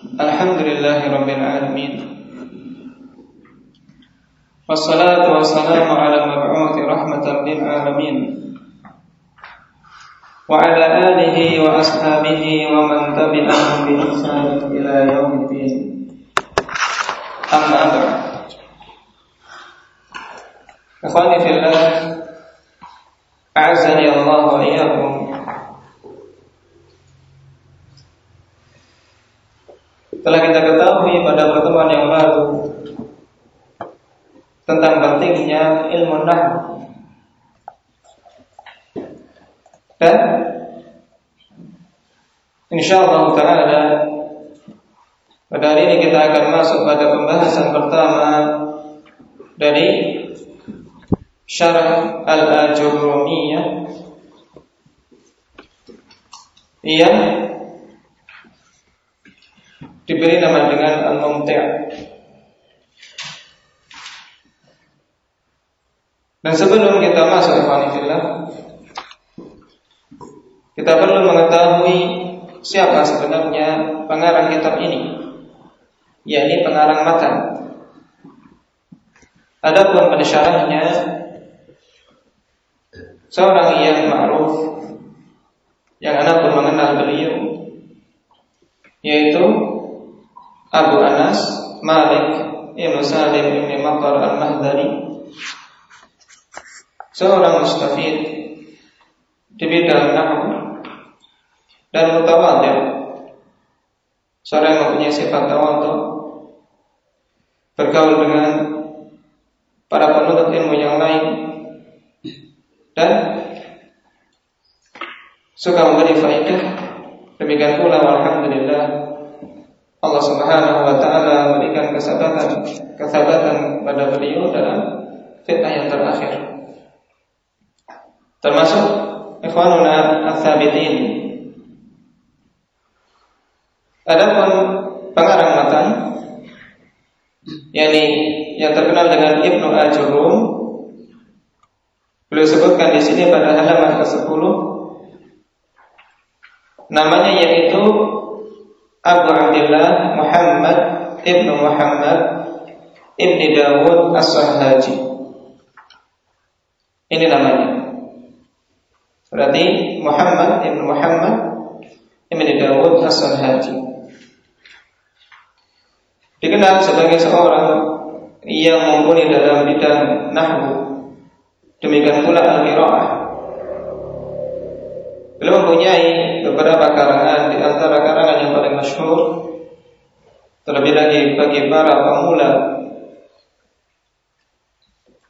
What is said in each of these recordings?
الحمد لله رب العالمين والصلاة والسلام على المبعوث رحمة للعالمين وعلى آله وأصحابه ومن تبعهم بإحسان إلى يوم الدين أما بعد إخواني في الله أعزني الله وإياكم Telah kita ketahui pada pertemuan yang lalu tentang pentingnya ilmu nahwu. Dan insyaallah taala pada hari ini kita akan masuk pada pembahasan pertama dari syarah al-ajurumiyah. Yang diberi nama dengan Al-Mumti' Dan sebelum kita masuk ke kita perlu mengetahui siapa sebenarnya pengarang kitab ini, yakni pengarang matan. Adapun pensyarahnya seorang yang ma'ruf yang anak pun mengenal beliau yaitu Abu Anas Malik Ibn Salim Ibn Matar Al-Mahdari. Seorang mustafid Di bidang nahwu Dan mutawadir Seorang yang mempunyai sifat tawadhu Bergaul dengan Para penuntut ilmu yang lain Dan Suka memberi faedah. Demikian pula Alhamdulillah Allah Subhanahu wa taala memberikan kesabatan kesabatan pada beliau dalam fitnah yang terakhir. Termasuk ikhwanuna ats-tsabitin. Adapun pengarang matan yakni yang terkenal dengan Ibnu Ajurum beliau sebutkan di sini pada halaman ke-10 namanya yaitu Abu Abdullah Muhammad Ibnu Muhammad Ibni Dawud As-Sahhaji Ini namanya. Berarti Muhammad Ibnu Muhammad Ibni Dawud As-Sahhaji Dikenal sebagai seorang yang mumpuni dalam bidang nahwu. Demikian pula al-qiraah Beliau mempunyai beberapa karangan di antara karangan yang paling masyhur terlebih lagi bagi para pemula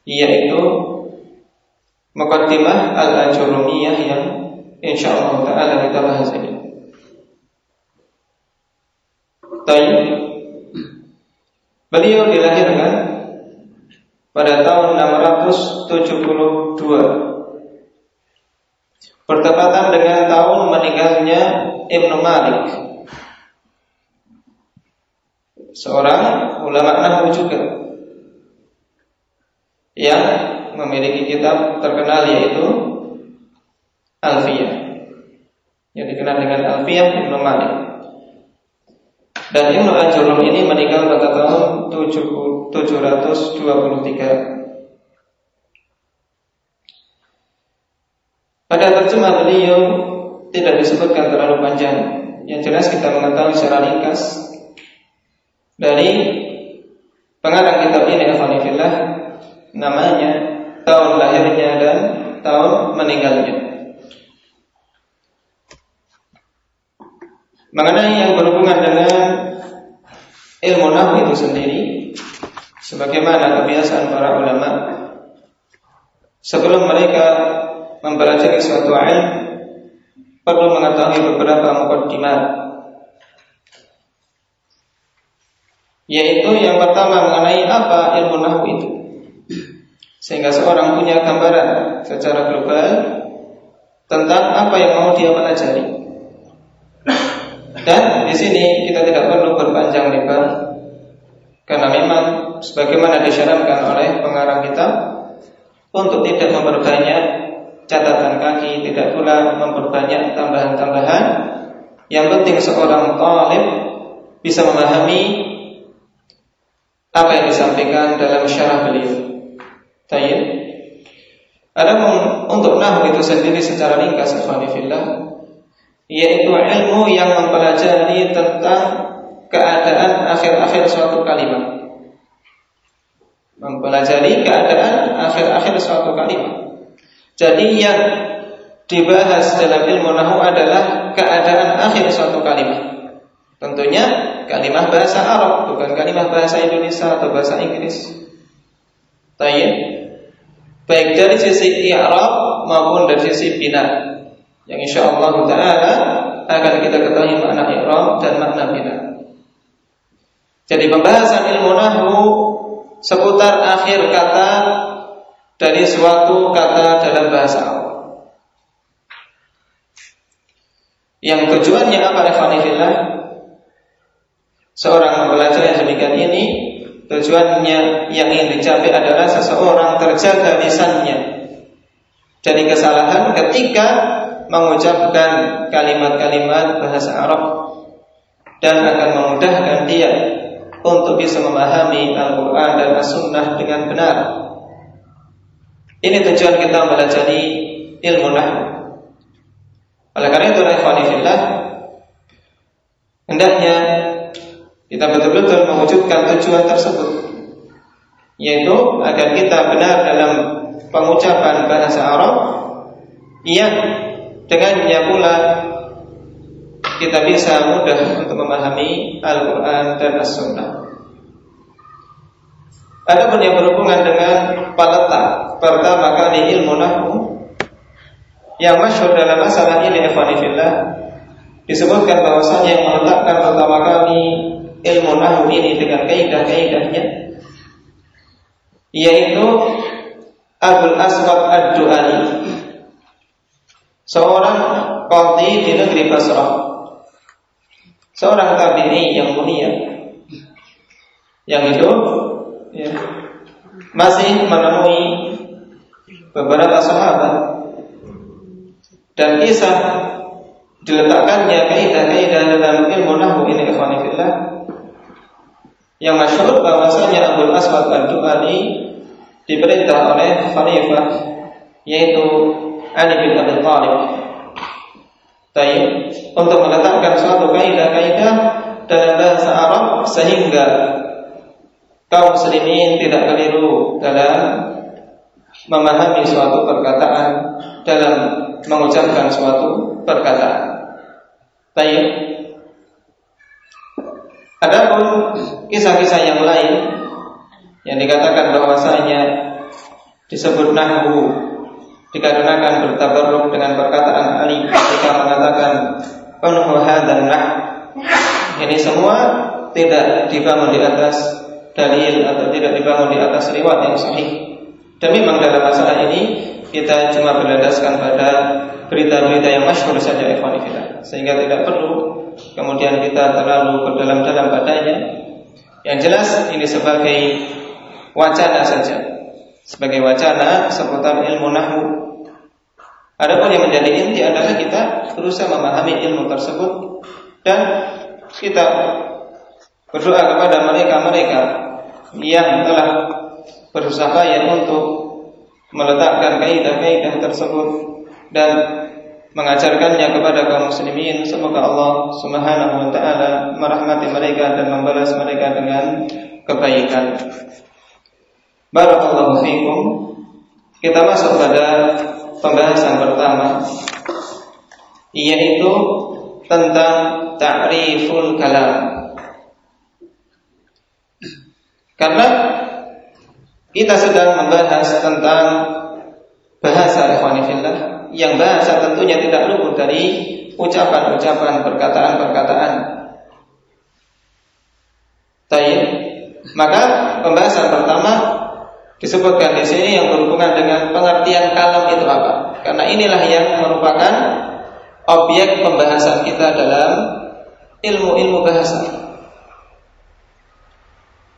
yaitu Muqaddimah Al-Ajurumiyah yang insyaallah taala kita bahas ini. Tayyib Beliau dilahirkan pada tahun 672 bertepatan dengan tahun meninggalnya Ibnu Malik. Seorang ulama nahwu juga yang memiliki kitab terkenal yaitu Alfiyah. Yang dikenal dengan Alfiyah Ibnu Malik. Dan Ibnu Ajurum ini meninggal pada tahun 723 Pada terjemah beliau tidak disebutkan terlalu panjang. Yang jelas kita mengetahui secara ringkas dari pengarang kitab ini Alhamdulillah namanya, tahun lahirnya dan tahun meninggalnya. Mengenai yang berhubungan dengan ilmu nahu itu sendiri, sebagaimana kebiasaan para ulama, sebelum mereka mempelajari suatu ilmu perlu mengetahui beberapa mukaddimat. Yaitu yang pertama mengenai apa ilmu nahwu itu. Sehingga seorang punya gambaran secara global tentang apa yang mau dia pelajari. Dan di sini kita tidak perlu berpanjang lebar karena memang sebagaimana disyaratkan oleh pengarang kitab untuk tidak memperbanyak catatan kaki, tidak pula memperbanyak tambahan-tambahan. Yang penting seorang talib bisa memahami apa yang disampaikan dalam syarah beliau. Tayyib. Ada untuk nahu itu sendiri secara ringkas fillah yaitu ilmu yang mempelajari tentang keadaan akhir-akhir suatu kalimat. Mempelajari keadaan akhir-akhir suatu kalimat. Jadi yang dibahas dalam ilmu nahu adalah keadaan akhir suatu kalimat. Tentunya kalimat bahasa Arab, bukan kalimat bahasa Indonesia atau bahasa Inggris. Tayyib. Baik dari sisi i'rab maupun dari sisi bina. Yang insya Allah Taala akan kita ketahui makna i'rab dan makna bina. Jadi pembahasan ilmu nahu seputar akhir kata dari suatu kata dalam bahasa Arab. Yang tujuannya apa Ikhwanifillah? Seorang belajar yang demikian ini Tujuannya yang ingin dicapai adalah Seseorang terjaga lisannya Dari kesalahan ketika Mengucapkan kalimat-kalimat bahasa Arab Dan akan memudahkan dia Untuk bisa memahami Al-Quran dan As-Sunnah dengan benar Ini tujuan kita belajar ilmu nahwu oleh karena itu, Rahmanifillah, hendaknya kita betul-betul mewujudkan tujuan tersebut, yaitu agar kita benar dalam pengucapan bahasa Arab yang dengannya pula kita bisa mudah untuk memahami Al-Quran dan As-Sunnah. Adapun yang berhubungan dengan peletak pertama kali ilmu nahu yang masyhur dalam masalah ini Evanifillah disebutkan bahwasanya yang meletakkan pertama kali ilmu nahu ini dengan kaidah-kaidahnya yaitu Abdul Aswad Ad-Du'ali seorang qadhi di negeri Basrah. Seorang tabi'i yang mulia. Yang itu ya, masih menemui beberapa sahabat. Dan kisah diletakkannya kaidah-kaidah dalam ilmu nahwu ini ikhwanillah yang masyhur bahwasanya Abu Aswad Al-Du'ali diperintah oleh khalifah yaitu Ali bin Abi Thalib. Untuk meletakkan suatu kaidah-kaidah dalam bahasa Arab sehingga kaum muslimin tidak keliru dalam memahami suatu perkataan dalam mengucapkan suatu perkataan. Baik. Adapun kisah-kisah yang lain yang dikatakan bahwasanya disebut nahwu dikarenakan bertabarruk dengan perkataan Ali ketika mengatakan penuh dan nah ini semua tidak dibangun di atas dalil atau tidak dibangun di atas riwayat yang sahih dan memang dalam masalah ini kita cuma berdasarkan pada berita-berita yang masyhur saja ikhwan kita sehingga tidak perlu kemudian kita terlalu berdalam-dalam padanya. Yang jelas ini sebagai wacana saja. Sebagai wacana seputar ilmu nahwu. Adapun yang menjadi inti adalah kita berusaha memahami ilmu tersebut dan kita berdoa kepada mereka-mereka yang telah berusaha yang untuk meletakkan kaidah-kaidah tersebut dan mengajarkannya kepada kaum muslimin semoga Allah Subhanahu wa taala merahmati mereka dan membalas mereka dengan kebaikan. Barakallahu fiikum. Kita masuk pada pembahasan pertama yaitu tentang ta'riful kalam. Karena kita sedang membahas tentang bahasa ikhwanifillah yang bahasa tentunya tidak luput dari ucapan-ucapan perkataan-perkataan. Tayyib. Maka pembahasan pertama disebutkan di sini yang berhubungan dengan pengertian kalam itu apa? Karena inilah yang merupakan objek pembahasan kita dalam ilmu-ilmu bahasa.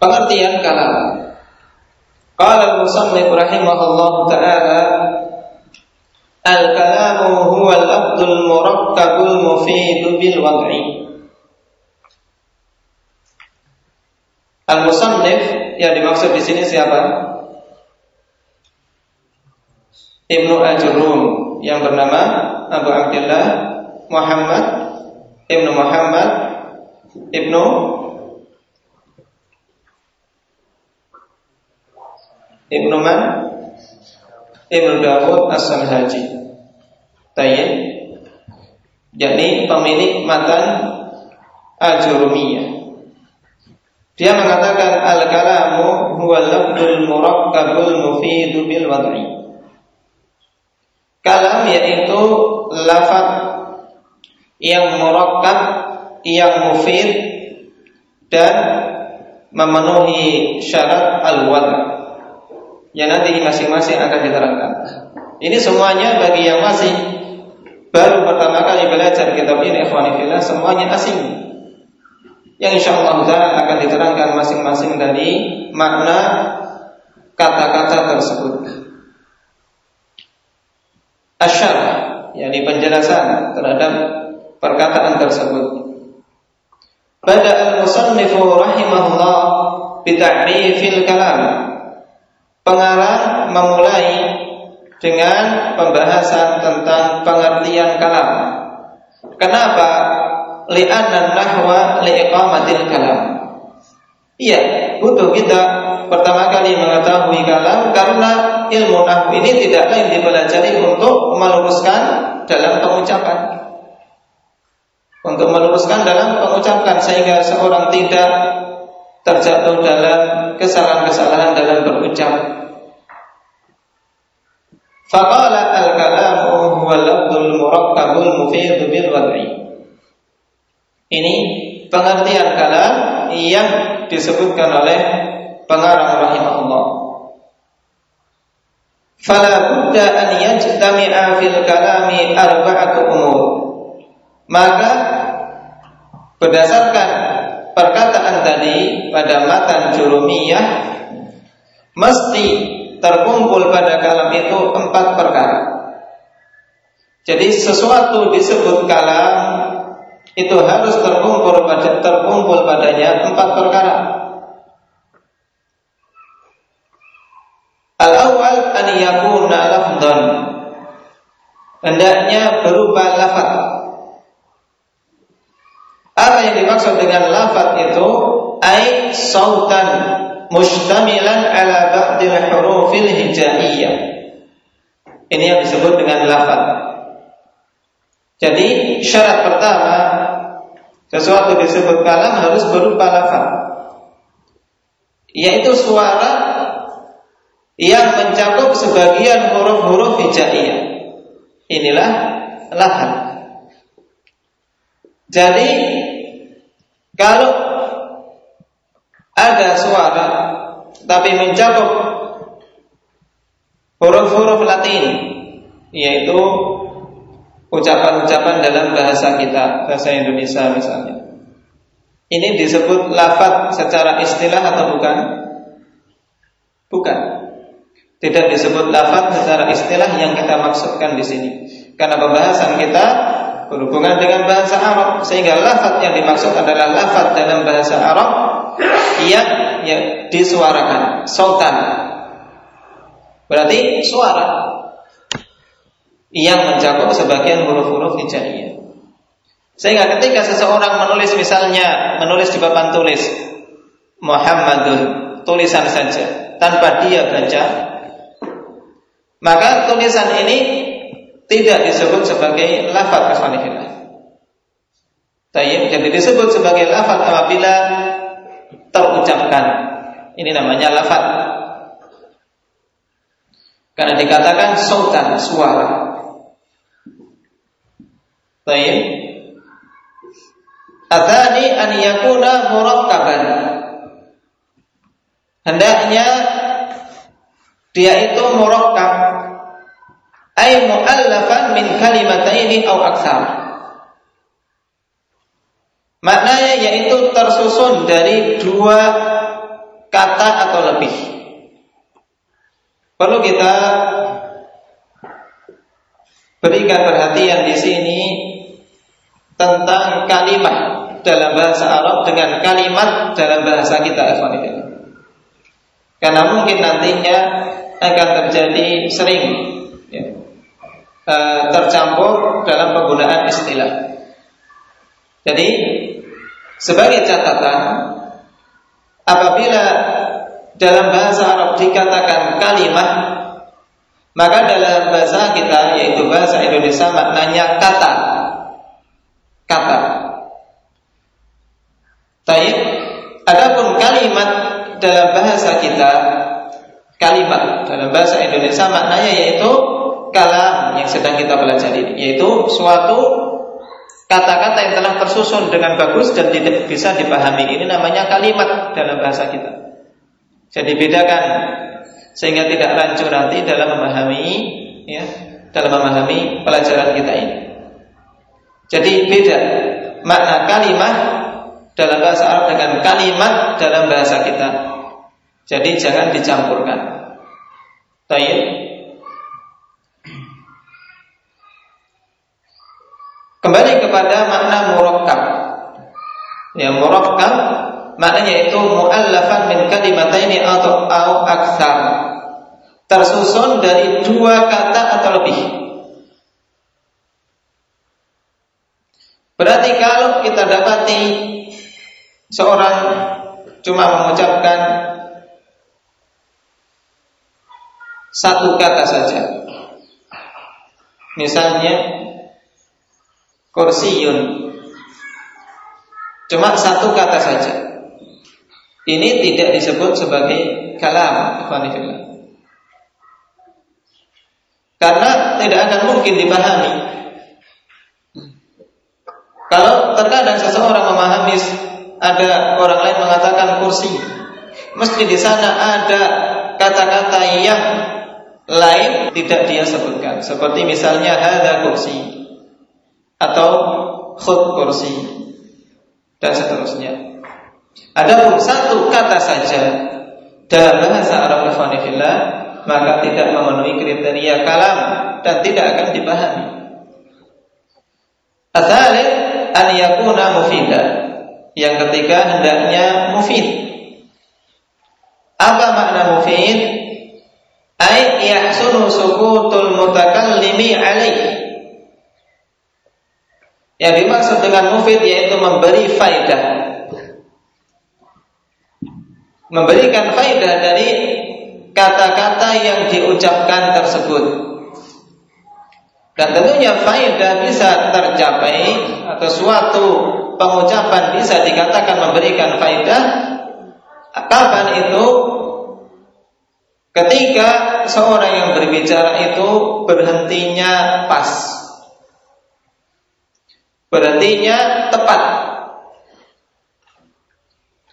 Pengertian kalam. Qala al-musannif rahimahullah ta'ala Al-kalamu huwa al-abdul murakkabul mufidu bil wad'i Al-Musannif yang dimaksud di sini siapa? Ibnu Ajurrum yang bernama Abu Abdullah Muhammad Ibnu Muhammad Ibnu Ibnu Man Ibnu Dawud As-Sanhaji Tayyib. Yakni pemilik matan Ajurumiyah dia mengatakan al-kalamu huwa lafdul murakkabul mufidu bil wad'i. Kalam yaitu lafaz yang murakkab, yang mufid dan memenuhi syarat al-wad' yang nanti masing-masing akan diterangkan. Ini semuanya bagi yang masih baru pertama kali belajar kitab ini ikhwanifillah semuanya asing yang insya Allah akan diterangkan masing-masing dari makna kata-kata tersebut. Asyar, yakni penjelasan terhadap perkataan tersebut. Pada al-musannifu rahimahullah bita'rifil kalam. Pengarang memulai dengan pembahasan tentang pengertian kalam. Kenapa li'anna nahwa li'iqamatil kalam. Iya, butuh kita pertama kali mengetahui kalam karena ilmu nahwu ini tidak lain dipelajari untuk meluruskan dalam pengucapan. Untuk meluruskan dalam pengucapan sehingga seorang tidak terjatuh dalam kesalahan-kesalahan dalam berucap. Faqala al-kalamu huwa lafdul murakkabul mufid bil wad'i. Ini pengertian kalam yang disebutkan oleh pengarang rahimahullah. Fala budda an yajtami'a fil kalami arba'atu umur. Maka berdasarkan perkataan tadi pada matan jurumiyah mesti terkumpul pada kalam itu empat perkara. Jadi sesuatu disebut kalam itu harus terkumpul pada terkumpul padanya empat perkara. Al awal an yakuna lafdan. Hendaknya berupa lafaz. Apa yang dimaksud dengan lafaz itu? Ai sautan mustamilan ala ba'dil hurufil hijaiyah. Ini yang disebut dengan lafaz. Jadi syarat pertama sesuatu disebut kalam harus berupa lafaz yaitu suara yang mencakup sebagian huruf-huruf hijaiyah. Inilah lafaz. Jadi kalau ada suara tapi mencakup huruf-huruf Latin yaitu ucapan-ucapan dalam bahasa kita, bahasa Indonesia misalnya. Ini disebut lafaz secara istilah atau bukan? Bukan. Tidak disebut lafaz secara istilah yang kita maksudkan di sini. Karena pembahasan kita berhubungan dengan bahasa Arab sehingga lafaz yang dimaksud adalah lafaz dalam bahasa Arab yang, yang disuarakan, sultan. Berarti suara yang mencakup sebagian huruf-huruf hijaiyah. Sehingga ketika seseorang menulis misalnya menulis di papan tulis Muhammadun tulisan saja tanpa dia baca maka tulisan ini tidak disebut sebagai lafaz kesalihillah. Tayyib jadi disebut sebagai lafaz apabila terucapkan. Ini namanya lafaz. Karena dikatakan sultan suara. Baik. Atani an yakuna murakkaban. Hendaknya dia itu murakkab ay muallafan min kalimataini aw aktsar. Maknanya yaitu tersusun dari dua kata atau lebih. Perlu kita berikan perhatian di sini tentang kalimat. dalam bahasa Arab dengan kalimat dalam bahasa kita Karena mungkin nantinya akan terjadi sering ya, e, tercampur dalam penggunaan istilah. Jadi sebagai catatan apabila dalam bahasa Arab dikatakan kalimat maka dalam bahasa kita yaitu bahasa Indonesia maknanya kata kata Taib. Adapun kalimat dalam bahasa kita, kalimat dalam bahasa Indonesia maknanya yaitu kalam yang sedang kita pelajari, yaitu suatu kata-kata yang telah tersusun dengan bagus dan tidak bisa dipahami. Ini namanya kalimat dalam bahasa kita. Jadi bedakan sehingga tidak rancu nanti dalam memahami ya, dalam memahami pelajaran kita ini. Jadi beda makna kalimat dalam bahasa Arab dengan kalimat dalam bahasa kita. Jadi jangan dicampurkan. Tayyib. Kembali kepada makna murakkab. Ya murakkab maknanya itu muallafan min kalimataini atau au aksar. Tersusun dari dua kata atau lebih. Berarti kalau kita dapati seorang cuma mengucapkan satu kata saja. Misalnya kursiun. Cuma satu kata saja. Ini tidak disebut sebagai kalam, Karena tidak akan mungkin dipahami. Kalau terkadang seseorang memahami ada orang lain mengatakan kursi. Mesti di sana ada kata-kata yang lain tidak dia sebutkan. Seperti misalnya ada kursi atau khut kursi dan seterusnya. Ada pun satu kata saja dalam bahasa Arab Ikhwanifillah maka tidak memenuhi kriteria kalam dan tidak akan dipahami. Asalnya an yakuna mufidah yang ketiga hendaknya mufid. Apa makna mufid? Ai yahsunu sukutul mutakallimi alaih. Yang dimaksud dengan mufid yaitu memberi faidah. Memberikan faidah dari kata-kata yang diucapkan tersebut. Dan tentunya faidah bisa tercapai atau suatu pengucapan bisa dikatakan memberikan faedah kapan itu ketika seorang yang berbicara itu berhentinya pas berhentinya tepat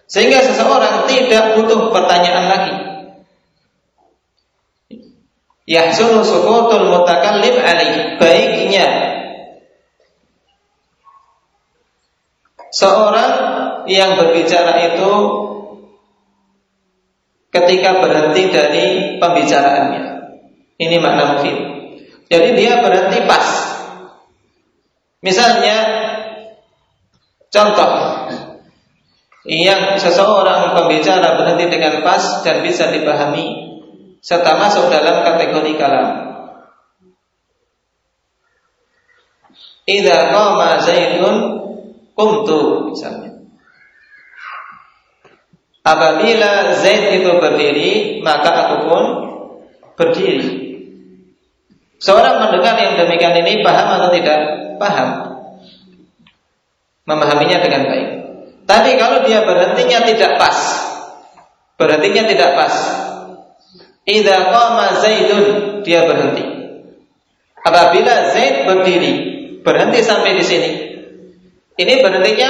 sehingga seseorang tidak butuh pertanyaan lagi yahsunu sukutul mutakallim alaih baiknya Seorang yang berbicara itu ketika berhenti dari pembicaraannya. Ini makna mufid. Jadi dia berhenti pas. Misalnya contoh yang seseorang pembicara berhenti dengan pas dan bisa dipahami serta masuk dalam kategori kalam. Idza qama Zaidun Kumtu misalnya. Apabila Zaid itu berdiri, maka aku pun berdiri. Seorang mendengar yang demikian ini paham atau tidak? Paham. Memahaminya dengan baik. Tapi kalau dia berhentinya tidak pas, berhentinya tidak pas. Idza qama Zaidun, dia berhenti. Apabila Zaid berdiri, berhenti sampai di sini, ini berhentinya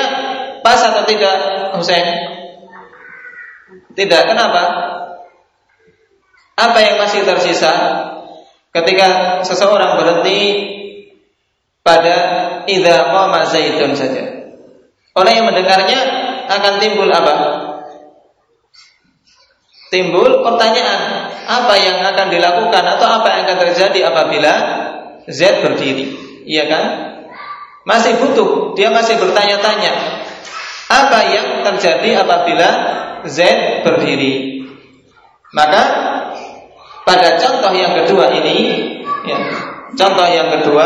pas atau tidak, Husain? Tidak. Kenapa? Apa yang masih tersisa ketika seseorang berhenti pada idza qama zaidun saja? Orang yang mendengarnya akan timbul apa? Timbul pertanyaan, apa yang akan dilakukan atau apa yang akan terjadi apabila Z berdiri? Iya kan? Masih butuh, dia masih bertanya-tanya. apa yang terjadi apabila Z berdiri. Maka pada contoh yang kedua ini, ya, contoh yang kedua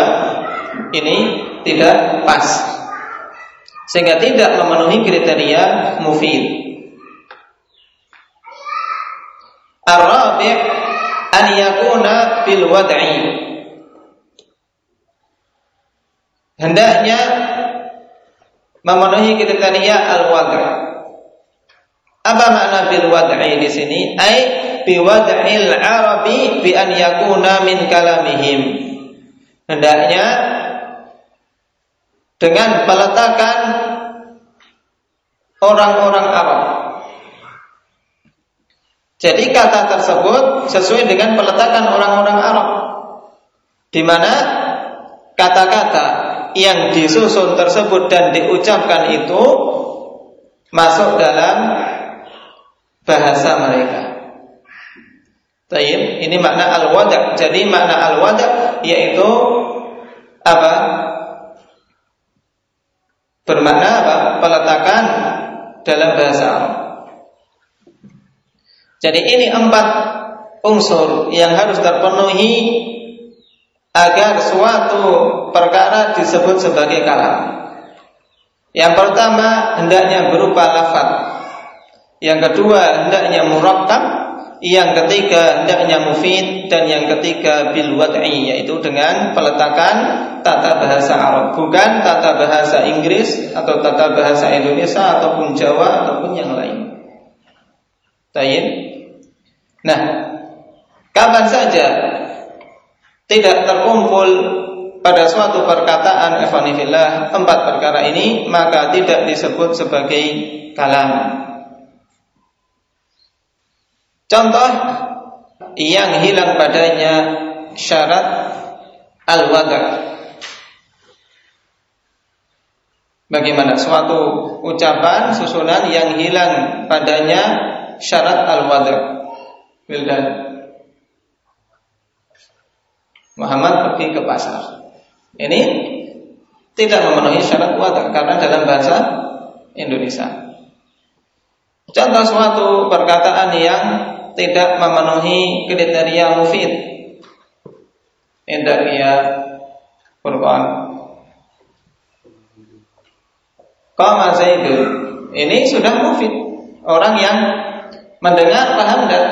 ini tidak pas, sehingga tidak memenuhi kriteria mufid. Ar-rabi' an yakuna bil wad'i. Hendaknya memenuhi kriteria al-wad'. Apa makna bil wad'i di sini? Ai bi wad'il arabi bi an yakuna min kalamihim. Hendaknya dengan peletakan orang-orang Arab. Jadi kata tersebut sesuai dengan peletakan orang-orang Arab. Di mana kata-kata yang disusun tersebut dan diucapkan itu masuk dalam bahasa mereka. Taib, ini makna al-wada. Jadi makna al-wada yaitu apa? Bermakna apa? Peletakan dalam bahasa Arab. Jadi ini empat unsur yang harus terpenuhi agar suatu perkara disebut sebagai kalam. Yang pertama hendaknya berupa lafaz. Yang kedua hendaknya murakkab, yang ketiga hendaknya mufid dan yang ketiga bil wad'i yaitu dengan peletakan tata bahasa Arab, bukan tata bahasa Inggris atau tata bahasa Indonesia ataupun Jawa ataupun yang lain. Tayyib. Nah, kapan saja tidak terkumpul pada suatu perkataan evanifillah empat perkara ini maka tidak disebut sebagai kalam. Contoh yang hilang padanya syarat al-wada. Bagaimana suatu ucapan susunan yang hilang padanya syarat al-wada. Wildan. Muhammad pergi ke pasar. Ini tidak memenuhi syarat wadah karena dalam bahasa Indonesia. Contoh suatu perkataan yang tidak memenuhi kriteria mufid. Indah ia Quran. Qama Zaidun. Ini sudah mufid. Orang yang mendengar paham dan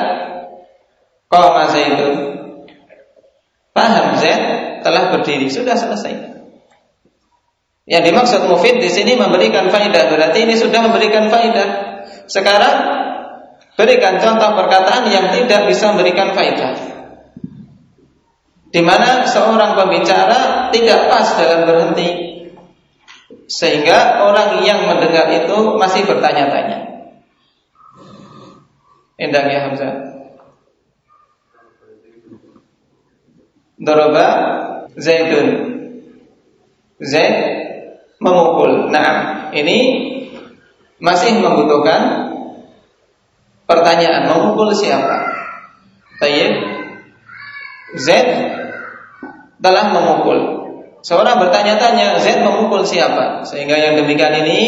Qama Zaidun Paham Z telah berdiri sudah selesai. Yang dimaksud mufid di sini memberikan faidah berarti ini sudah memberikan faidah. Sekarang berikan contoh perkataan yang tidak bisa memberikan faidah. Di mana seorang pembicara tidak pas dalam berhenti sehingga orang yang mendengar itu masih bertanya-tanya. Indahnya Hamzah. Doroba Zaidun Zaid memukul Nah ini masih membutuhkan pertanyaan memukul siapa Tayyib Zaid telah memukul Seorang bertanya-tanya Zaid memukul siapa Sehingga yang demikian ini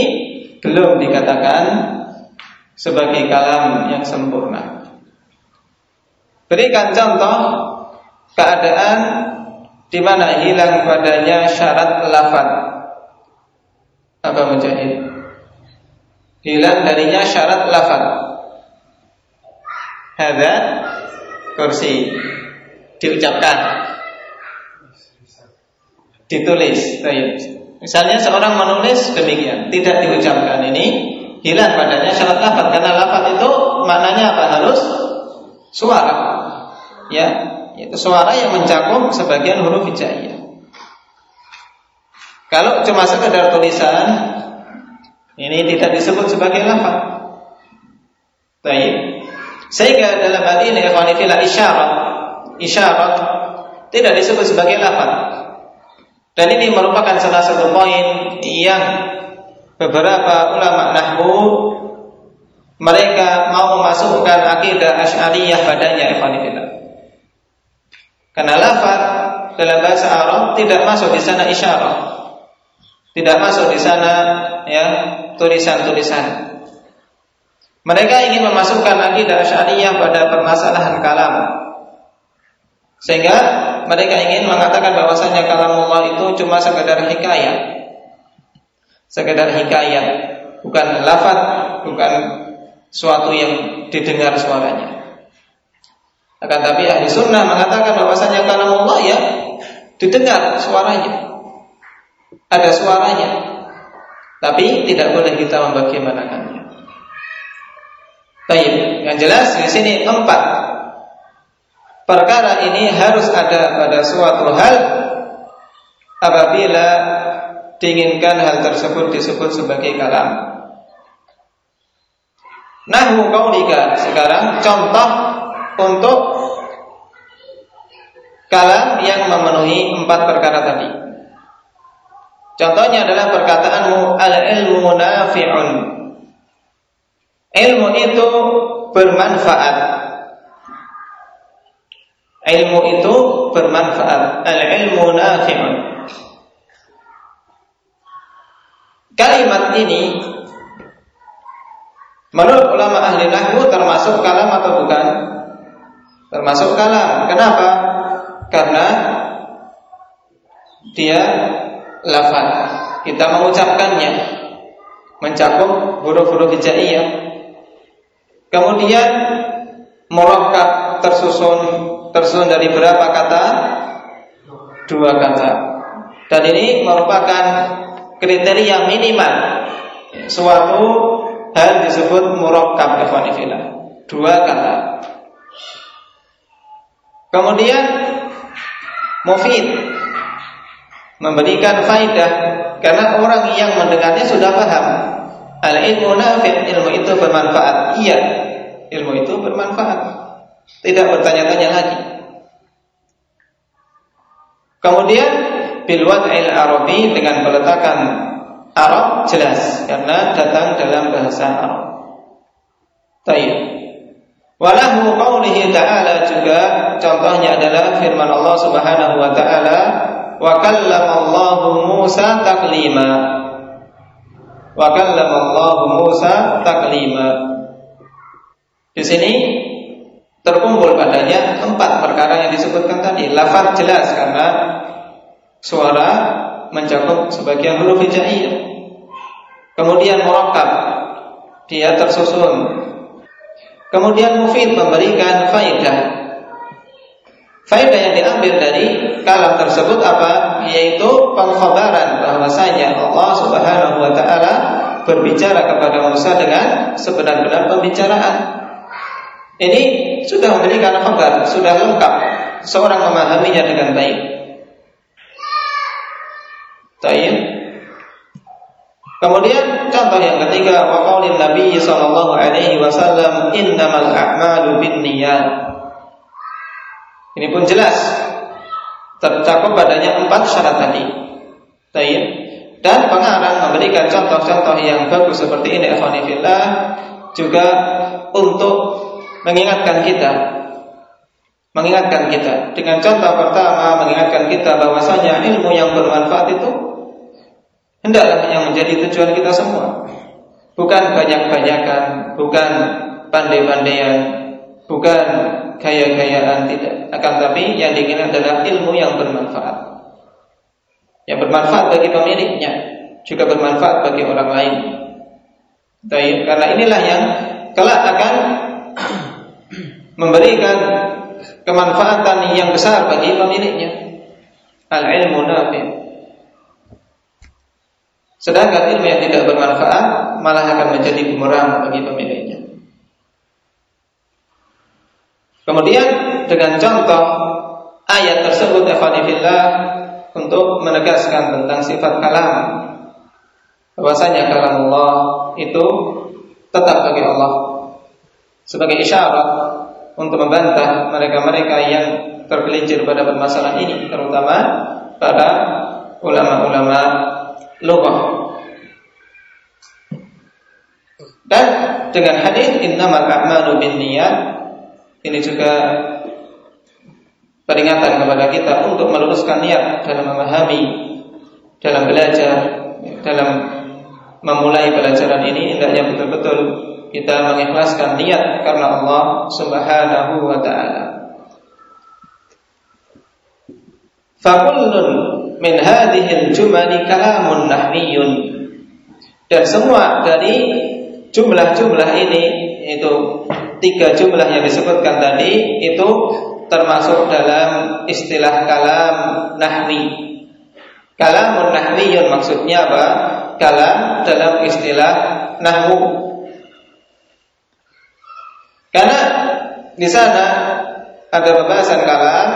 Belum dikatakan Sebagai kalam yang sempurna Berikan contoh keadaan di mana hilang padanya syarat lafaz. Apa mujahid? Hilang darinya syarat lafaz. Hada kursi diucapkan. Ditulis. Misalnya seorang menulis demikian. Tidak diucapkan ini. Hilang padanya syarat lafaz. Karena lafaz itu maknanya apa? Harus suara. Ya itu suara yang mencakup sebagian huruf hijaiyah. Kalau cuma sekedar tulisan, ini tidak disebut sebagai lafaz. Baik. Sehingga dalam hal ini ikhwanifillah isyarat, isyarat tidak disebut sebagai lafaz. Dan ini merupakan salah satu poin yang beberapa ulama nahwu mereka mau memasukkan akidah asy'ariyah padanya ikhwanifillah. Karena lafaz dalam bahasa Arab tidak masuk di sana isyarat. Tidak masuk di sana ya tulisan-tulisan. Mereka ingin memasukkan akidah syariah pada permasalahan kalam. Sehingga mereka ingin mengatakan bahwasanya kalam Allah itu cuma sekedar hikayat. Sekedar hikayat, bukan lafaz, bukan suatu yang didengar suaranya. Akan tapi ahli sunnah mengatakan bahwasanya kalam Allah ya didengar suaranya. Ada suaranya. Tapi tidak boleh kita membagaimanakannya. Yang jelas di sini empat perkara ini harus ada pada suatu hal apabila diinginkan hal tersebut disebut sebagai kalam. Nahu kaulika sekarang contoh untuk kalam yang memenuhi empat perkara tadi. Contohnya adalah perkataanmu al-ilmu nafi'un Ilmu itu bermanfaat. Ilmu itu bermanfaat. Al-ilmu nafi'un. Kalimat ini menurut ulama ahli nahwu termasuk kalam atau bukan? Termasuk kalam. Kenapa? Karena dia lafaz. Kita mengucapkannya mencakup huruf-huruf hijaiyah Kemudian murakkab tersusun tersusun dari berapa kata? Dua kata. Dan ini merupakan kriteria minimal suatu hal disebut murakkab ikhwanifillah. Dua kata. Kemudian mufid memberikan faidah karena orang yang mendengarnya sudah paham. Al ilmu nafi' ilmu itu bermanfaat. Iya, ilmu itu bermanfaat. Tidak bertanya-tanya lagi. Kemudian bilwat il Arabi dengan peletakan Arab jelas karena datang dalam bahasa Arab. Tayyib. Walahu qawlihi ta'ala juga contohnya adalah firman Allah Subhanahu wa taala wa kallamallahu Musa taklima. Wa kallamallahu Musa taklima. Di sini terkumpul padanya empat perkara yang disebutkan tadi. Lafaz jelas karena suara mencakup sebagian huruf hijaiyah. Kemudian murakab dia tersusun. Kemudian mufid memberikan faidah. Faidah yang diambil dari kalam tersebut apa? Yaitu pengkhabaran bahwasanya Allah Subhanahu wa taala berbicara kepada Musa dengan sebenar-benar pembicaraan. Ini sudah memberikan kabar, sudah lengkap. Seorang memahaminya dengan baik. Tayyib. Kemudian contoh yang ketiga wa Nabi sallallahu alaihi wasallam innamal a'malu binniyat. Ini pun jelas tercakup padanya empat syarat tadi. Tayyib. Dan pengarang memberikan contoh-contoh yang bagus seperti ini ikhwanillah juga untuk mengingatkan kita mengingatkan kita. Dengan contoh pertama mengingatkan kita bahwasanya ilmu yang bermanfaat itu hendaklah yang menjadi tujuan kita semua. Bukan banyak-banyakan bukan pandai-pandaian bukan gaya-gayaan tidak. Akan tapi yang diinginkan adalah ilmu yang bermanfaat. Yang bermanfaat bagi pemiliknya juga bermanfaat bagi orang lain. Karena inilah yang kelak akan memberikan kemanfaatan yang besar bagi pemiliknya. Al-ilmu nafi. Sedangkan ilmu yang tidak bermanfaat malah akan menjadi bumerang bagi pemiliknya. Kemudian dengan contoh ayat tersebut Evanifillah untuk menegaskan tentang sifat kalam bahwasanya kalam Allah itu tetap bagi Allah sebagai isyarat untuk membantah mereka-mereka yang tergelincir pada permasalahan ini terutama pada ulama-ulama lughah. Dan dengan hadis innamal a'malu binniyat ini juga peringatan kepada kita untuk meluruskan niat dalam memahami, dalam belajar, dalam memulai pelajaran ini hendaknya betul-betul kita mengikhlaskan niat karena Allah Subhanahu wa taala. Fakullun min hadhihi al-jumali kalamun nahwiyun. Dan semua dari jumlah-jumlah ini itu tiga jumlah yang disebutkan tadi itu termasuk dalam istilah kalam nahwi. Kalamun nahwiyun maksudnya apa? Kalam dalam istilah nahwu. Karena di sana ada pembahasan kalam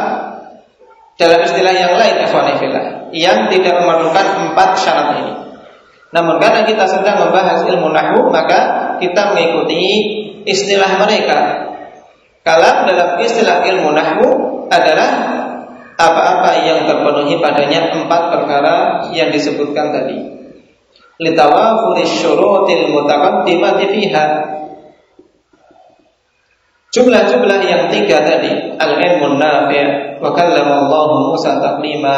dalam istilah yang lain ikhwanifillah yang tidak memerlukan empat syarat ini. Namun karena kita sedang membahas ilmu nahwu maka kita mengikuti istilah mereka Kalam dalam istilah ilmu nahwu adalah apa-apa yang terpenuhi padanya empat perkara yang disebutkan tadi. Litawafuri syurutil mutaqaddimati fiha. Jumlah-jumlah yang tiga tadi, al-ilmu nafi' wa kallama Allah Musa taklima,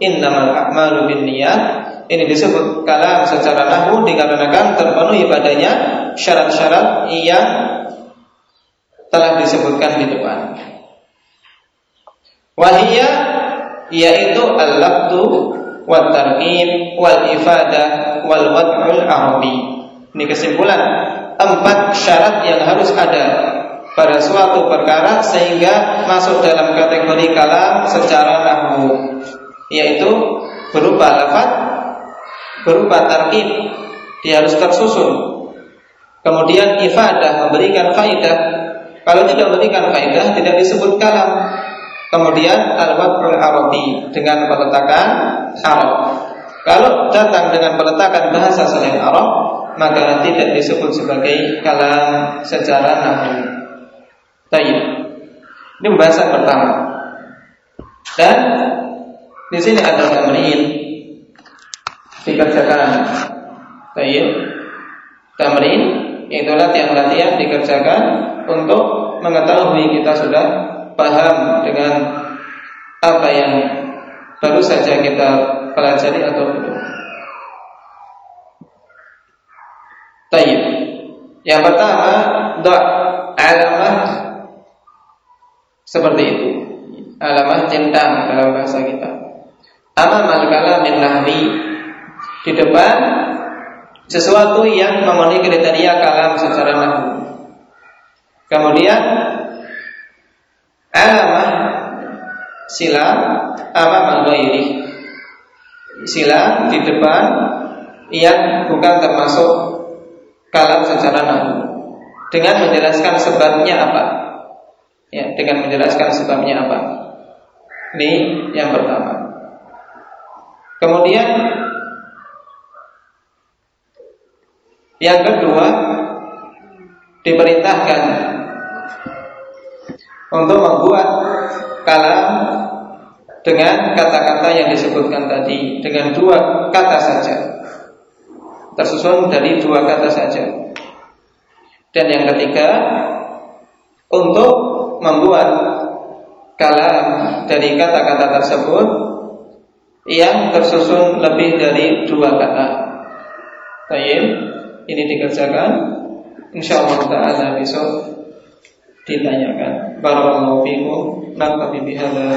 innamal a'malu binniyat. Ini disebut kalam secara nahwu dikarenakan terpenuhi padanya syarat-syarat yang telah disebutkan di depan. Wahia yaitu al-lafdu wal tarkib wal ifadah wal wad'ul arabi. Ini kesimpulan empat syarat yang harus ada pada suatu perkara sehingga masuk dalam kategori kalam secara nahwu yaitu berupa lafaz berupa tarkib dia harus tersusun kemudian ifadah memberikan faidah kalau tidak memberikan kaidah tidak disebut kalam. Kemudian al-wad'ul arabi dengan peletakan Arab. Kalau datang dengan peletakan bahasa selain Arab, maka tidak disebut sebagai kalam secara nahwu. Baik. Ini pembahasan pertama. Dan di sini ada tamrin dikerjakan. Baik. Tamrin itu latihan-latihan dikerjakan untuk mengetahui kita sudah paham dengan apa yang baru saja kita pelajari atau belum. Tayyib. Yang pertama, doa alamat seperti itu. Alamat centang dalam bahasa kita. Amamal kalamin nahwi di depan sesuatu yang memenuhi kriteria kalam secara nahwu. Kemudian alamah sila amam ini Sila di depan yang bukan termasuk kalam secara nahwu dengan menjelaskan sebabnya apa. Ya, dengan menjelaskan sebabnya apa. Ini yang pertama. Kemudian yang kedua diperintahkan untuk membuat kalam dengan kata-kata yang disebutkan tadi dengan dua kata saja tersusun dari dua kata saja dan yang ketiga untuk membuat kalam dari kata-kata tersebut yang tersusun lebih dari dua kata. Baik, ini dikerjakan. Insyaallah taala besok ditanyakan. Barakallahu fiikum. Nakfi bihadza wa.